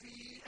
في